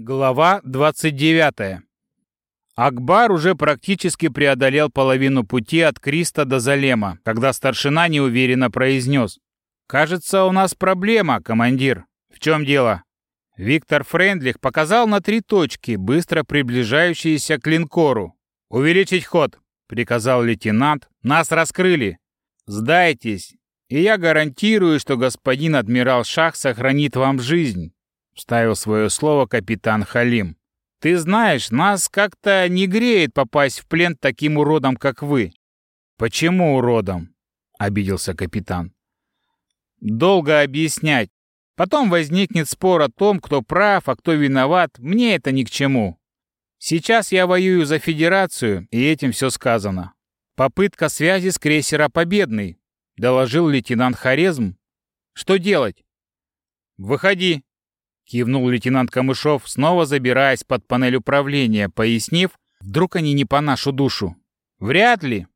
Глава 29. Акбар уже практически преодолел половину пути от Криста до Залема, когда старшина неуверенно произнес. «Кажется, у нас проблема, командир. В чем дело?» Виктор Френдлих показал на три точки, быстро приближающиеся к линкору. «Увеличить ход», — приказал лейтенант. «Нас раскрыли. Сдайтесь, и я гарантирую, что господин адмирал Шах сохранит вам жизнь вставил свое слово капитан Халим. «Ты знаешь, нас как-то не греет попасть в плен таким уродом, как вы». «Почему уродом?» — обиделся капитан. «Долго объяснять. Потом возникнет спор о том, кто прав, а кто виноват. Мне это ни к чему. Сейчас я воюю за Федерацию, и этим все сказано. Попытка связи с крейсера «Победный», — доложил лейтенант Хорезм. «Что делать?» «Выходи», Кивнул лейтенант Камышов, снова забираясь под панель управления, пояснив, вдруг они не по нашу душу. Вряд ли.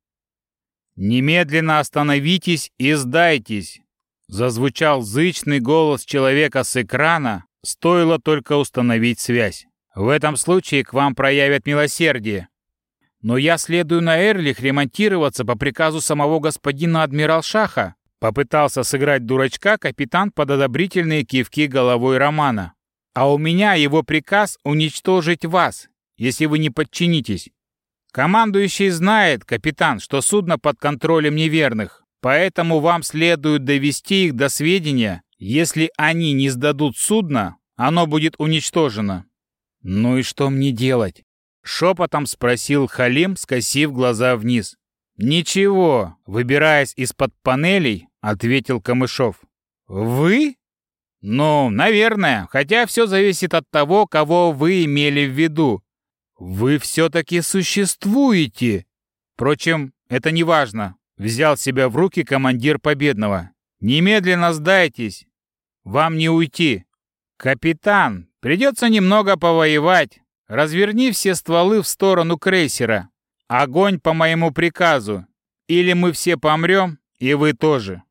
Немедленно остановитесь и сдайтесь. Зазвучал зычный голос человека с экрана, стоило только установить связь. В этом случае к вам проявят милосердие. Но я следую на Эрлих ремонтироваться по приказу самого господина адмирал Шаха. Попытался сыграть дурачка капитан под одобрительные кивки головой Романа. «А у меня его приказ уничтожить вас, если вы не подчинитесь. Командующий знает, капитан, что судно под контролем неверных, поэтому вам следует довести их до сведения. Если они не сдадут судно, оно будет уничтожено». «Ну и что мне делать?» Шепотом спросил Халим, скосив глаза вниз. «Ничего», выбираясь из-под панелей, ответил Камышов. «Вы?» «Ну, наверное, хотя все зависит от того, кого вы имели в виду. Вы все-таки существуете!» Впрочем, это не важно. Взял себя в руки командир Победного. «Немедленно сдайтесь! Вам не уйти!» «Капитан, придется немного повоевать. Разверни все стволы в сторону крейсера. Огонь по моему приказу. Или мы все помрем, и вы тоже».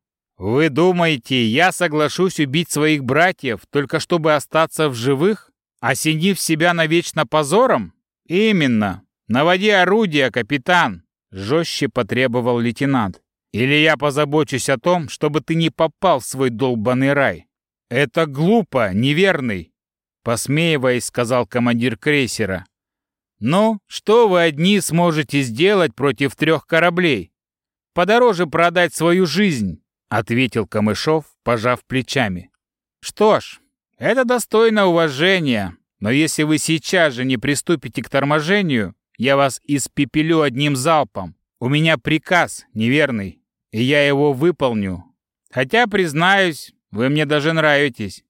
«Вы думаете, я соглашусь убить своих братьев, только чтобы остаться в живых, осенив себя навечно позором?» «Именно. Наводи орудие, капитан!» — жестче потребовал лейтенант. «Или я позабочусь о том, чтобы ты не попал в свой долбанный рай». «Это глупо, неверный!» — посмеиваясь, сказал командир крейсера. «Ну, что вы одни сможете сделать против трех кораблей? Подороже продать свою жизнь, ответил Камышов, пожав плечами. Что ж, это достойно уважения, но если вы сейчас же не приступите к торможению, я вас испепелю одним залпом. У меня приказ неверный, и я его выполню. Хотя, признаюсь, вы мне даже нравитесь.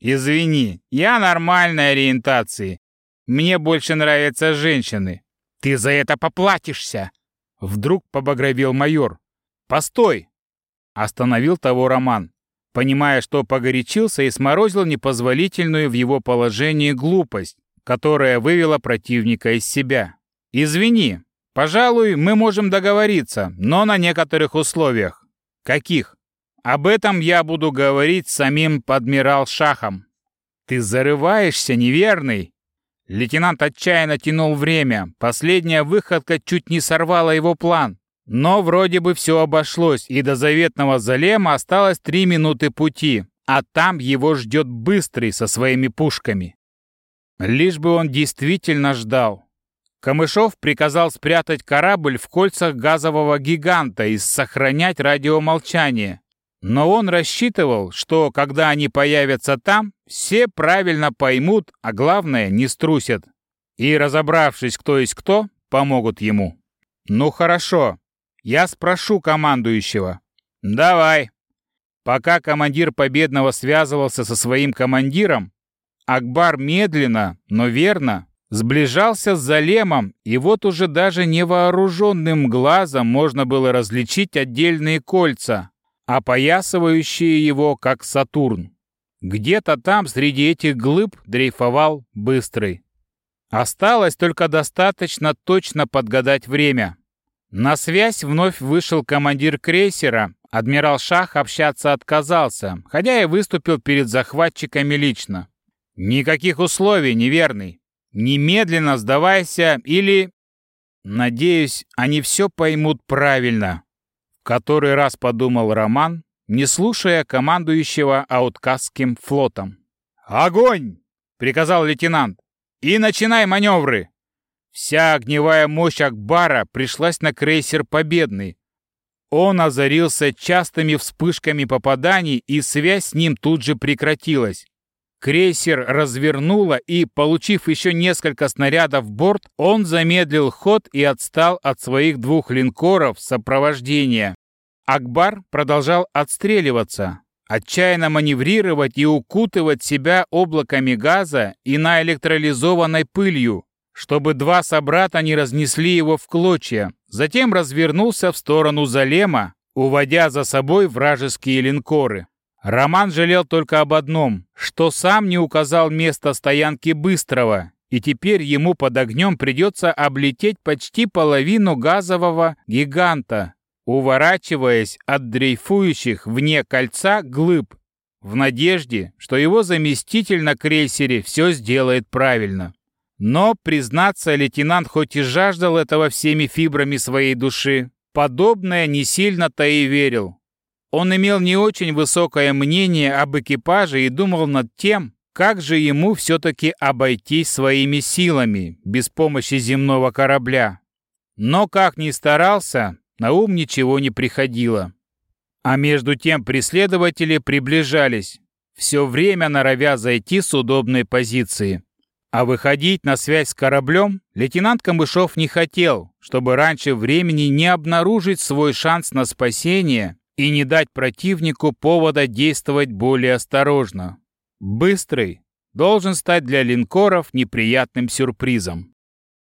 Извини, я нормальной ориентации. Мне больше нравятся женщины. Ты за это поплатишься. Вдруг побагровел майор. Постой, Остановил того Роман, понимая, что погорячился и сморозил непозволительную в его положении глупость, которая вывела противника из себя. «Извини, пожалуй, мы можем договориться, но на некоторых условиях». «Каких?» «Об этом я буду говорить с самим адмирал Шахом». «Ты зарываешься, неверный?» Лейтенант отчаянно тянул время. Последняя выходка чуть не сорвала его план. Но вроде бы все обошлось, и до заветного Залема осталось три минуты пути, а там его ждет Быстрый со своими пушками. Лишь бы он действительно ждал. Камышов приказал спрятать корабль в кольцах газового гиганта и сохранять радиомолчание. Но он рассчитывал, что, когда они появятся там, все правильно поймут, а главное, не струсят. И, разобравшись, кто есть кто, помогут ему. «Ну хорошо, я спрошу командующего. Давай. Пока командир Победного связывался со своим командиром, Акбар медленно, но верно сближался с Залемом, и вот уже даже невооруженным глазом можно было различить отдельные кольца, опоясывающие его, как Сатурн. Где-то там среди этих глыб дрейфовал Быстрый. Осталось только достаточно точно подгадать время. На связь вновь вышел командир крейсера. Адмирал Шах общаться отказался, хотя и выступил перед захватчиками лично. Никаких условий, неверный. Немедленно сдавайся или... Надеюсь, они все поймут правильно. Который раз подумал Роман, не слушая командующего Ауткасским флотом. «Огонь!» — приказал лейтенант. «И начинай маневры!» Вся огневая мощь Акбара пришлась на крейсер «Победный». Он озарился частыми вспышками попаданий, и связь с ним тут же прекратилась. Крейсер развернуло, и, получив еще несколько снарядов в борт, он замедлил ход и отстал от своих двух линкоров сопровождения. Акбар продолжал отстреливаться, отчаянно маневрировать и укутывать себя облаками газа и наэлектролизованной пылью, чтобы два собрата не разнесли его в клочья. Затем развернулся в сторону Залема, уводя за собой вражеские линкоры. Роман жалел только об одном, что сам не указал место стоянки Быстрого, и теперь ему под огнем придется облететь почти половину газового гиганта, уворачиваясь от дрейфующих вне кольца глыб, в надежде, что его заместитель на крейсере все сделает правильно. Но, признаться, лейтенант хоть и жаждал этого всеми фибрами своей души, подобное не сильно-то и верил. Он имел не очень высокое мнение об экипаже и думал над тем, как же ему все-таки обойтись своими силами, без помощи земного корабля. Но как ни старался, на ум ничего не приходило. А между тем преследователи приближались, все время норовя зайти с удобной позиции. А выходить на связь с кораблем лейтенант Камышов не хотел, чтобы раньше времени не обнаружить свой шанс на спасение и не дать противнику повода действовать более осторожно. Быстрый должен стать для линкоров неприятным сюрпризом.